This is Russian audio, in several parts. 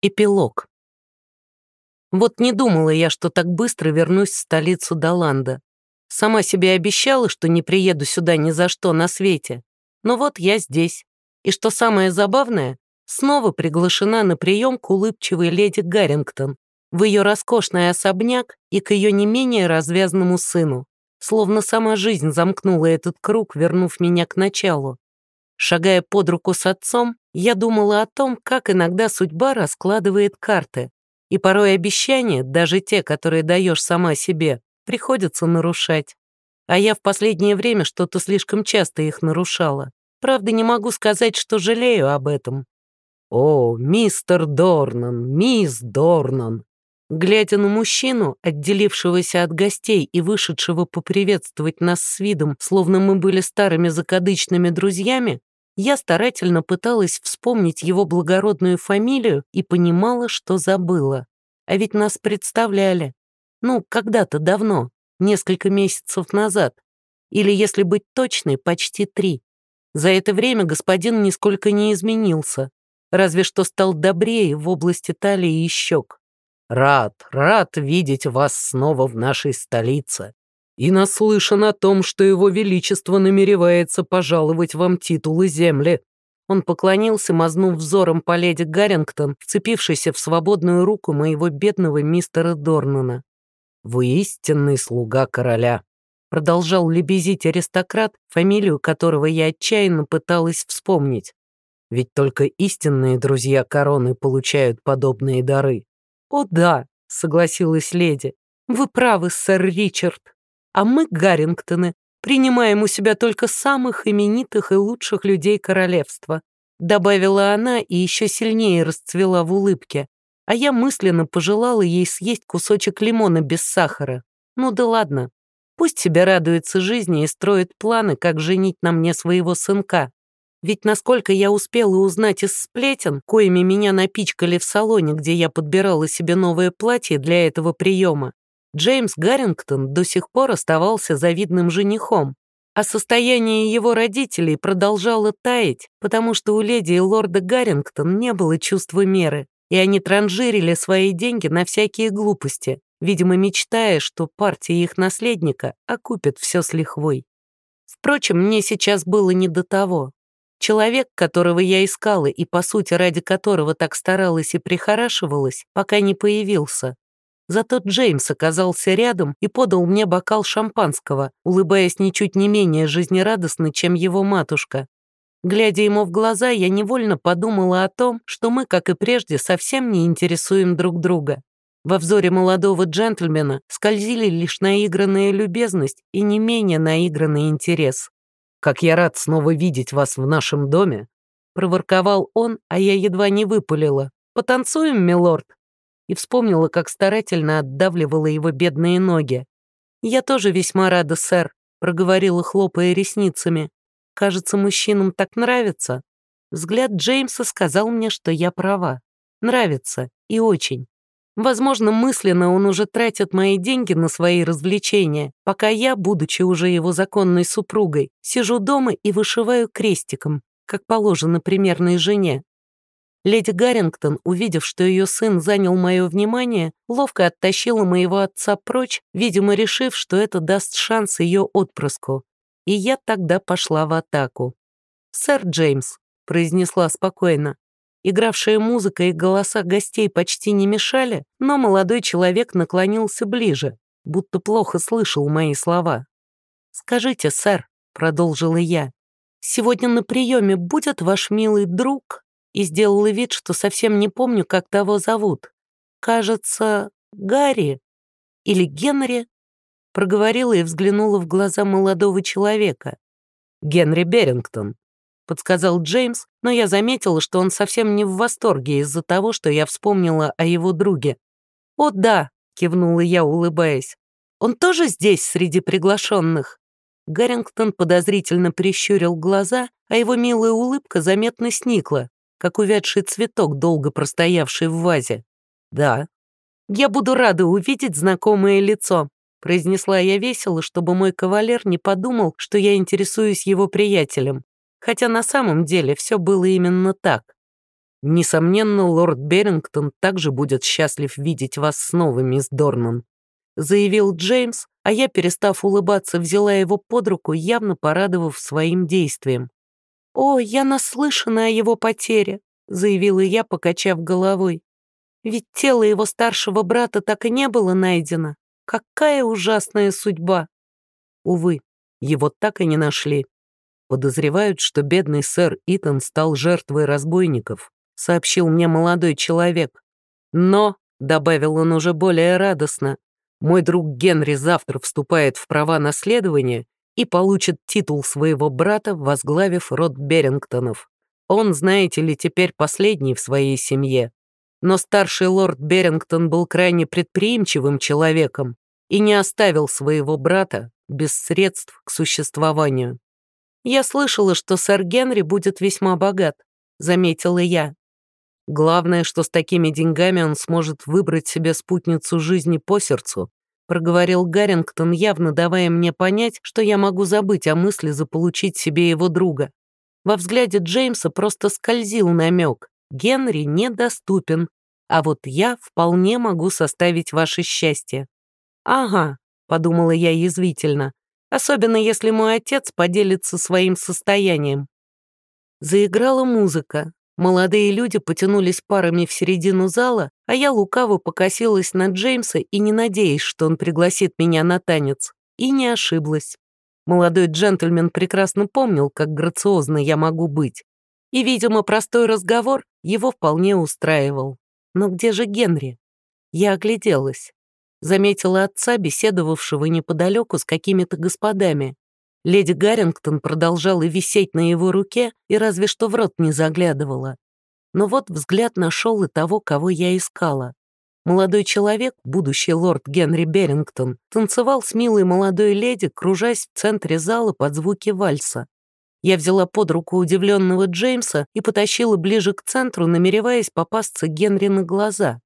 Эпилог. Вот не думала я, что так быстро вернусь в столицу Даланда. Сама себе обещала, что не приеду сюда ни за что на свете. Но вот я здесь. И что самое забавное, снова приглашена на прием к улыбчивой леди Гаррингтон, в ее роскошный особняк и к ее не менее развязному сыну. Словно сама жизнь замкнула этот круг, вернув меня к началу. Шагая под руку с отцом, я думала о том, как иногда судьба раскладывает карты. И порой обещания, даже те, которые даешь сама себе, приходится нарушать. А я в последнее время что-то слишком часто их нарушала. Правда, не могу сказать, что жалею об этом. «О, мистер Дорнан, мисс Дорнан!» Глядя на мужчину, отделившегося от гостей и вышедшего поприветствовать нас с видом, словно мы были старыми закадычными друзьями, я старательно пыталась вспомнить его благородную фамилию и понимала, что забыла. А ведь нас представляли. Ну, когда-то давно, несколько месяцев назад. Или, если быть точной, почти три. За это время господин нисколько не изменился, разве что стал добрее в области талии и щек. «Рад, рад видеть вас снова в нашей столице», и наслышан о том, что его величество намеревается пожаловать вам титулы земли». Он поклонился, мазнув взором по леди Гаррингтон, вцепившейся в свободную руку моего бедного мистера Дорнана. «Вы истинный слуга короля», — продолжал лебезить аристократ, фамилию которого я отчаянно пыталась вспомнить. «Ведь только истинные друзья короны получают подобные дары». «О да», — согласилась леди, — «вы правы, сэр Ричард» а мы, Гаррингтоны, принимаем у себя только самых именитых и лучших людей королевства», добавила она и еще сильнее расцвела в улыбке, а я мысленно пожелала ей съесть кусочек лимона без сахара. Ну да ладно, пусть себе радуется жизни и строит планы, как женить на мне своего сынка. Ведь насколько я успела узнать из сплетен, коими меня напичкали в салоне, где я подбирала себе новое платье для этого приема, Джеймс Гаррингтон до сих пор оставался завидным женихом, а состояние его родителей продолжало таять, потому что у леди и лорда Гаррингтон не было чувства меры, и они транжирили свои деньги на всякие глупости, видимо, мечтая, что партия их наследника окупит все с лихвой. Впрочем, мне сейчас было не до того. Человек, которого я искала и, по сути, ради которого так старалась и прихорашивалась, пока не появился, Зато Джеймс оказался рядом и подал мне бокал шампанского, улыбаясь ничуть не менее жизнерадостно, чем его матушка. Глядя ему в глаза, я невольно подумала о том, что мы, как и прежде, совсем не интересуем друг друга. Во взоре молодого джентльмена скользили лишь наигранная любезность и не менее наигранный интерес. «Как я рад снова видеть вас в нашем доме!» Проворковал он, а я едва не выпалила. «Потанцуем, милорд?» И вспомнила, как старательно отдавливала его бедные ноги. «Я тоже весьма рада, сэр», — проговорила, хлопая ресницами. «Кажется, мужчинам так нравится». Взгляд Джеймса сказал мне, что я права. Нравится, и очень. Возможно, мысленно он уже тратит мои деньги на свои развлечения, пока я, будучи уже его законной супругой, сижу дома и вышиваю крестиком, как положено примерной жене. Леди Гаррингтон, увидев, что ее сын занял мое внимание, ловко оттащила моего отца прочь, видимо, решив, что это даст шанс ее отпрыску. И я тогда пошла в атаку. «Сэр Джеймс», — произнесла спокойно. Игравшая музыка и голоса гостей почти не мешали, но молодой человек наклонился ближе, будто плохо слышал мои слова. «Скажите, сэр», — продолжила я, — «сегодня на приеме будет ваш милый друг и сделала вид, что совсем не помню, как того зовут. Кажется, Гарри или Генри. Проговорила и взглянула в глаза молодого человека. «Генри Берингтон», — подсказал Джеймс, но я заметила, что он совсем не в восторге из-за того, что я вспомнила о его друге. «О, да», — кивнула я, улыбаясь. «Он тоже здесь, среди приглашенных?» Гаррингтон подозрительно прищурил глаза, а его милая улыбка заметно сникла, как увядший цветок, долго простоявший в вазе. «Да». «Я буду рада увидеть знакомое лицо», произнесла я весело, чтобы мой кавалер не подумал, что я интересуюсь его приятелем. Хотя на самом деле все было именно так. Несомненно, лорд Берингтон также будет счастлив видеть вас снова, мисс Дорнан», заявил Джеймс, а я, перестав улыбаться, взяла его под руку, явно порадовав своим действием. «О, я наслышана о его потере», заявила я, покачав головой. «Ведь тело его старшего брата так и не было найдено. Какая ужасная судьба!» Увы, его так и не нашли. Подозревают, что бедный сэр Итан стал жертвой разбойников сообщил мне молодой человек. Но, добавил он уже более радостно, мой друг Генри завтра вступает в права наследования и получит титул своего брата, возглавив род Берингтонов. Он, знаете ли, теперь последний в своей семье. Но старший лорд Берингтон был крайне предприимчивым человеком и не оставил своего брата без средств к существованию. «Я слышала, что сэр Генри будет весьма богат», — заметила я. Главное, что с такими деньгами он сможет выбрать себе спутницу жизни по сердцу, проговорил Гаррингтон, явно давая мне понять, что я могу забыть о мысли заполучить себе его друга. Во взгляде Джеймса просто скользил намек. Генри недоступен, а вот я вполне могу составить ваше счастье. Ага, подумала я язвительно, особенно если мой отец поделится своим состоянием. Заиграла музыка, Молодые люди потянулись парами в середину зала, а я лукаво покосилась на Джеймса и не надеясь, что он пригласит меня на танец. И не ошиблась. Молодой джентльмен прекрасно помнил, как грациозно я могу быть. И, видимо, простой разговор его вполне устраивал. Но где же Генри? Я огляделась. Заметила отца, беседовавшего неподалеку с какими-то господами. Леди Гаррингтон продолжала висеть на его руке и разве что в рот не заглядывала. Но вот взгляд нашел и того, кого я искала. Молодой человек, будущий лорд Генри Берингтон, танцевал с милой молодой леди, кружась в центре зала под звуки вальса. Я взяла под руку удивленного Джеймса и потащила ближе к центру, намереваясь попасться Генри на глаза.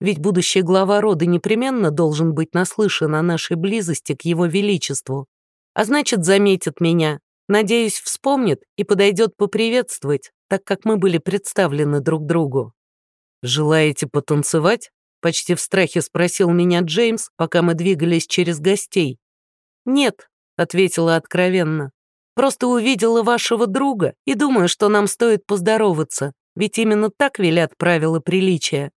Ведь будущий глава рода непременно должен быть наслышан о нашей близости к его величеству а значит, заметит меня. Надеюсь, вспомнит и подойдет поприветствовать, так как мы были представлены друг другу. «Желаете потанцевать?» — почти в страхе спросил меня Джеймс, пока мы двигались через гостей. «Нет», — ответила откровенно. «Просто увидела вашего друга и думаю, что нам стоит поздороваться, ведь именно так велят правила приличия».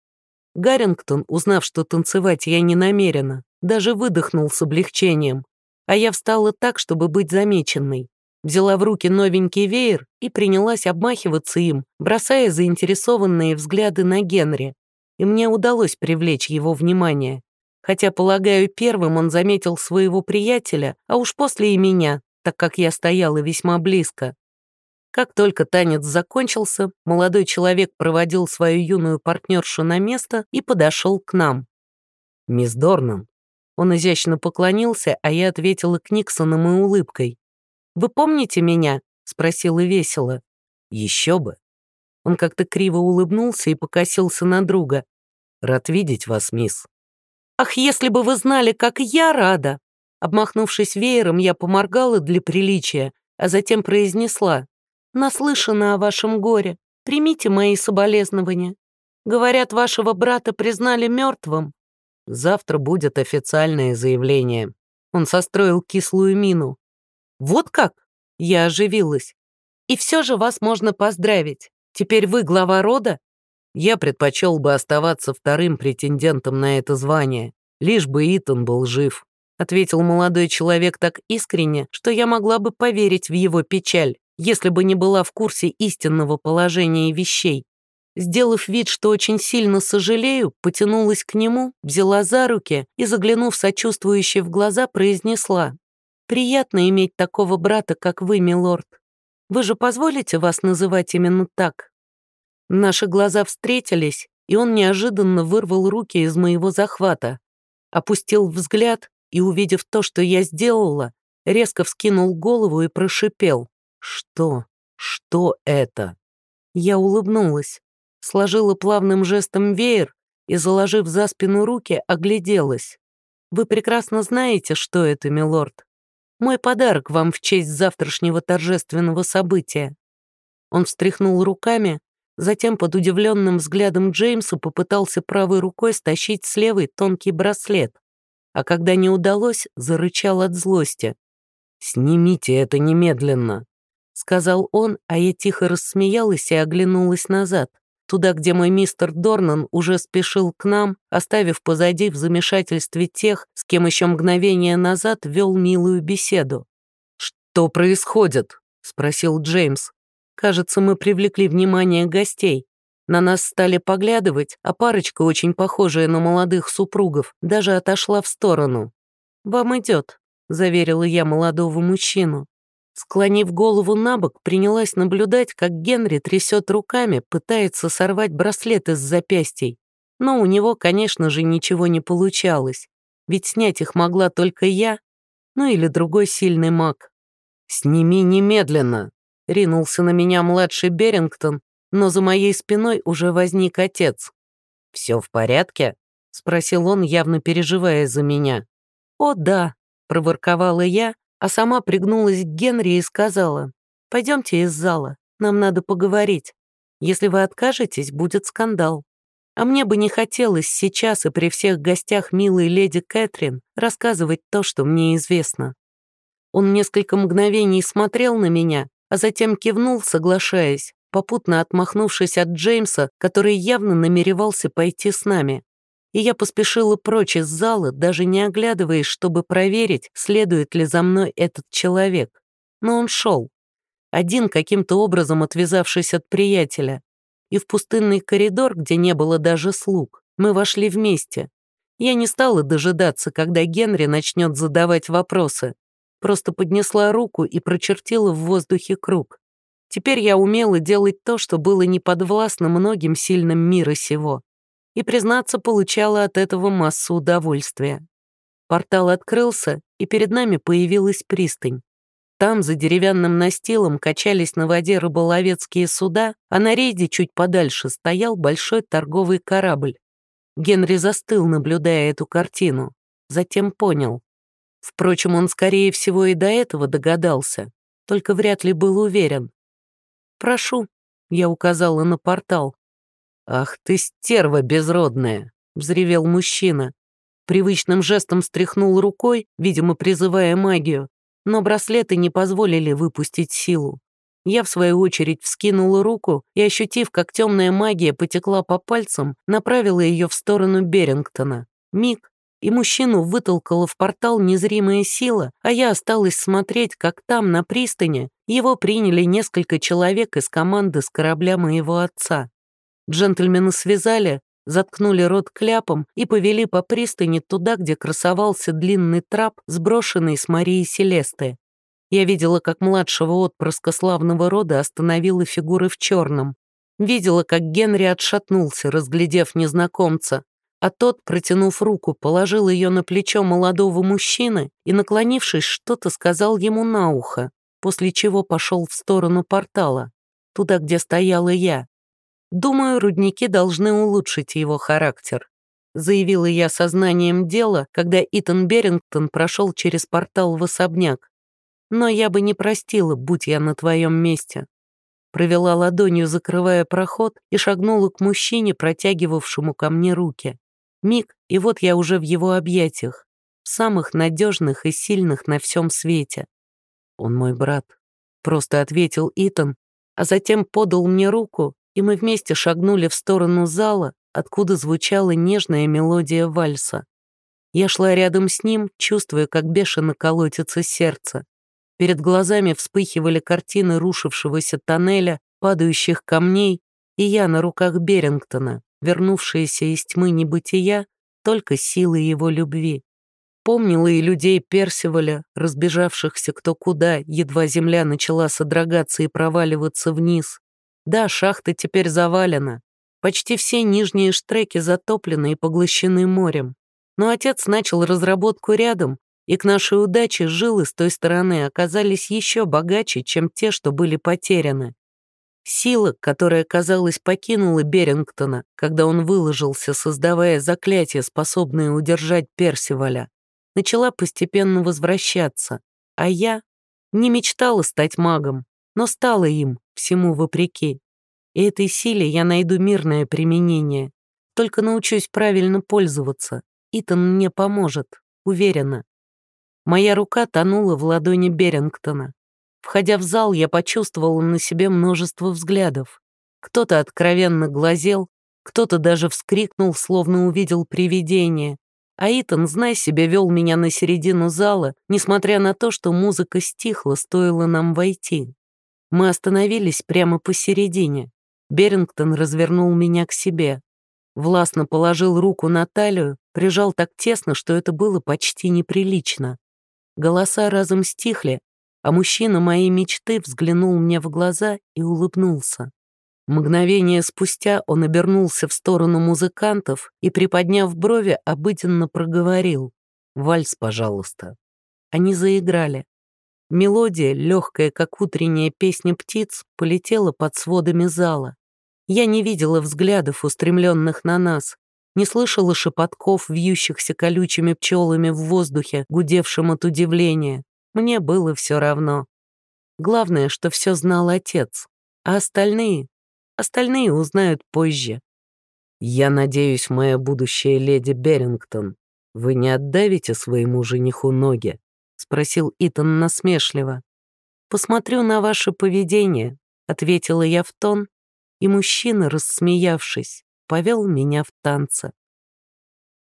Гаррингтон, узнав, что танцевать я не намерена, даже выдохнул с облегчением а я встала так, чтобы быть замеченной. Взяла в руки новенький веер и принялась обмахиваться им, бросая заинтересованные взгляды на Генри. И мне удалось привлечь его внимание. Хотя, полагаю, первым он заметил своего приятеля, а уж после и меня, так как я стояла весьма близко. Как только танец закончился, молодой человек проводил свою юную партнершу на место и подошел к нам. «Мисс Дорнан, он изящно поклонился, а я ответила Книксоном и улыбкой. «Вы помните меня?» — спросила весело. «Еще бы». Он как-то криво улыбнулся и покосился на друга. «Рад видеть вас, мисс». «Ах, если бы вы знали, как я рада!» Обмахнувшись веером, я поморгала для приличия, а затем произнесла. «Наслышана о вашем горе. Примите мои соболезнования. Говорят, вашего брата признали мертвым. Завтра будет официальное заявление. Он состроил кислую мину. Вот как? Я оживилась. И все же вас можно поздравить. Теперь вы глава рода? Я предпочел бы оставаться вторым претендентом на это звание, лишь бы Итан был жив, ответил молодой человек так искренне, что я могла бы поверить в его печаль, если бы не была в курсе истинного положения вещей. Сделав вид, что очень сильно сожалею, потянулась к нему, взяла за руки и, заглянув сочувствующе в глаза, произнесла. «Приятно иметь такого брата, как вы, милорд. Вы же позволите вас называть именно так?» Наши глаза встретились, и он неожиданно вырвал руки из моего захвата. Опустил взгляд и, увидев то, что я сделала, резко вскинул голову и прошипел. «Что? Что это?» Я улыбнулась сложила плавным жестом веер и, заложив за спину руки, огляделась. «Вы прекрасно знаете, что это, милорд. Мой подарок вам в честь завтрашнего торжественного события». Он встряхнул руками, затем под удивленным взглядом Джеймса попытался правой рукой стащить с левой тонкий браслет, а когда не удалось, зарычал от злости. «Снимите это немедленно», — сказал он, а я тихо рассмеялась и оглянулась назад, туда, где мой мистер Дорнан уже спешил к нам, оставив позади в замешательстве тех, с кем еще мгновение назад вел милую беседу. «Что происходит?» — спросил Джеймс. Кажется, мы привлекли внимание гостей. На нас стали поглядывать, а парочка, очень похожая на молодых супругов, даже отошла в сторону. «Вам идет», — заверила я молодого мужчину. Склонив голову на бок, принялась наблюдать, как Генри трясет руками, пытается сорвать браслет из запястий. Но у него, конечно же, ничего не получалось, ведь снять их могла только я, ну или другой сильный маг. «Сними немедленно!» Ринулся на меня младший Берингтон, но за моей спиной уже возник отец. «Все в порядке?» — спросил он, явно переживая за меня. «О, да», — проворковала я, а сама пригнулась к Генри и сказала, «Пойдемте из зала, нам надо поговорить. Если вы откажетесь, будет скандал. А мне бы не хотелось сейчас и при всех гостях милой леди Кэтрин рассказывать то, что мне известно». Он несколько мгновений смотрел на меня, а затем кивнул, соглашаясь, попутно отмахнувшись от Джеймса, который явно намеревался пойти с нами. И я поспешила прочь из зала, даже не оглядываясь, чтобы проверить, следует ли за мной этот человек. Но он шел. Один, каким-то образом отвязавшись от приятеля. И в пустынный коридор, где не было даже слуг, мы вошли вместе. Я не стала дожидаться, когда Генри начнет задавать вопросы, Просто поднесла руку и прочертила в воздухе круг. Теперь я умела делать то, что было неподвластно многим сильным мира сего. И, признаться, получала от этого массу удовольствия. Портал открылся, и перед нами появилась пристань. Там, за деревянным настилом, качались на воде рыболовецкие суда, а на рейде чуть подальше стоял большой торговый корабль. Генри застыл, наблюдая эту картину. Затем понял. Впрочем, он, скорее всего, и до этого догадался, только вряд ли был уверен. «Прошу», — я указала на портал. «Ах ты стерва безродная!» — взревел мужчина. Привычным жестом стряхнул рукой, видимо, призывая магию, но браслеты не позволили выпустить силу. Я, в свою очередь, вскинула руку и, ощутив, как темная магия потекла по пальцам, направила ее в сторону Берингтона. Миг, и мужчину вытолкала в портал незримая сила, а я осталась смотреть, как там, на пристани, его приняли несколько человек из команды с корабля моего отца. Джентльмены связали, заткнули рот кляпом и повели по пристани туда, где красовался длинный трап, сброшенный с Марией Селесты. Я видела, как младшего отпрыска славного рода остановила фигуры в черном. Видела, как Генри отшатнулся, разглядев незнакомца, а тот, протянув руку, положил ее на плечо молодого мужчины и, наклонившись, что-то сказал ему на ухо, после чего пошел в сторону портала, туда, где стояла я. «Думаю, рудники должны улучшить его характер», заявила я сознанием дела, когда Итан Берингтон прошел через портал в особняк. «Но я бы не простила, будь я на твоем месте». Провела ладонью, закрывая проход, и шагнула к мужчине, протягивавшему ко мне руки. Миг, и вот я уже в его объятиях, самых надежных и сильных на всем свете. «Он мой брат», — просто ответил Итан, а затем подал мне руку, и мы вместе шагнули в сторону зала, откуда звучала нежная мелодия вальса. Я шла рядом с ним, чувствуя, как бешено колотится сердце. Перед глазами вспыхивали картины рушившегося тоннеля, падающих камней, и я на руках Берингтона, вернувшаяся из тьмы небытия только силы его любви. Помнила и людей Персиваля, разбежавшихся кто куда, едва земля начала содрогаться и проваливаться вниз. Да, шахта теперь завалена. Почти все нижние штреки затоплены и поглощены морем. Но отец начал разработку рядом, и к нашей удаче жилы с той стороны оказались еще богаче, чем те, что были потеряны. Сила, которая, казалось, покинула Берингтона, когда он выложился, создавая заклятие, способное удержать Персиваля, начала постепенно возвращаться, а я не мечтала стать магом, но стала им, всему вопреки. И этой силе я найду мирное применение. Только научусь правильно пользоваться. Итан мне поможет, уверена. Моя рука тонула в ладони Берингтона. Входя в зал, я почувствовала на себе множество взглядов. Кто-то откровенно глазел, кто-то даже вскрикнул, словно увидел привидение. А Итан, знай себе, вел меня на середину зала, несмотря на то, что музыка стихла, стоило нам войти. Мы остановились прямо посередине. Берингтон развернул меня к себе. Властно положил руку на талию, прижал так тесно, что это было почти неприлично. Голоса разом стихли, а мужчина моей мечты взглянул мне в глаза и улыбнулся. Мгновение спустя он обернулся в сторону музыкантов и, приподняв брови, обыденно проговорил «Вальс, пожалуйста». Они заиграли. Мелодия, легкая, как утренняя песня птиц, полетела под сводами зала. Я не видела взглядов, устремленных на нас, не слышала шепотков, вьющихся колючими пчелами в воздухе, гудевшим от удивления. Мне было все равно. Главное, что все знал отец, а остальные Остальные узнают позже. Я надеюсь, моя будущая леди Берингтон, вы не отдавите своему жениху ноги? Спросил Итан насмешливо. Посмотрю на ваше поведение, ответила я в тон, и мужчина, рассмеявшись, повел меня в танце.